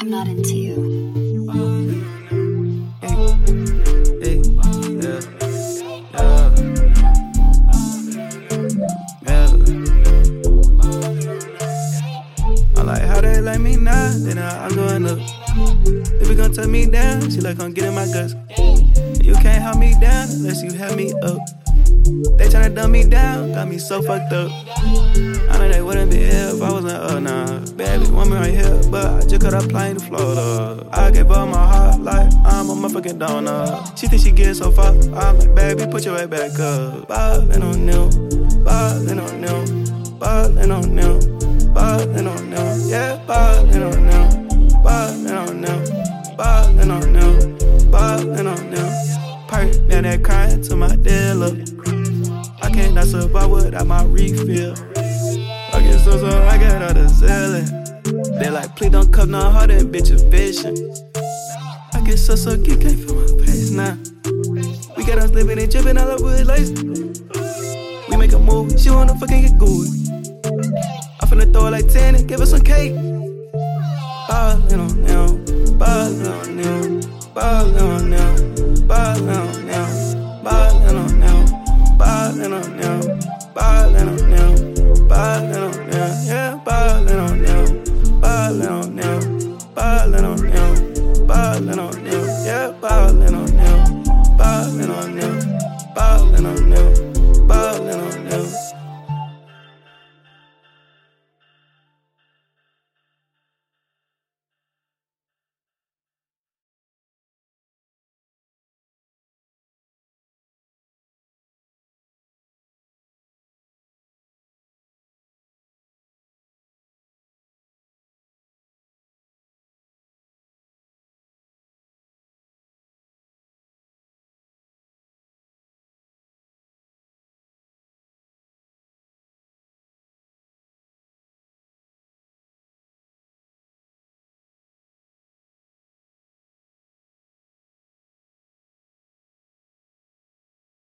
I'm not into you. Hey, hey. I like how they like me now, then I- I'm going up. If you gon' turn me down, she like, I'm getting my guts. You can't hold me down unless you have me up. They tryna dumb me down, got me so fucked up. I know they wouldn't be right here, but I just cut up plane to Florida. I gave her my heart like I'm a motherfucking donut. She think she get so far, I'm like, baby, put your way back up. Ballin' on them, ballin' on them, ballin' on them, ballin' on them, yeah, ballin' on them, ballin' on them, ballin' on them, ballin' on them. Perk down that crying to my dealer. I can't survive without my refill. I get so so, I got all the like, please don't cut no hard and bitch is fishing. I get so so, geek, can't feel my face now. We got us living and dripping all over his lace. We make a move, she wanna fucking get good. I finna throw it like 10 and give her some cake. Ballin' on them, ballin' on them, ballin' on them, ballin' about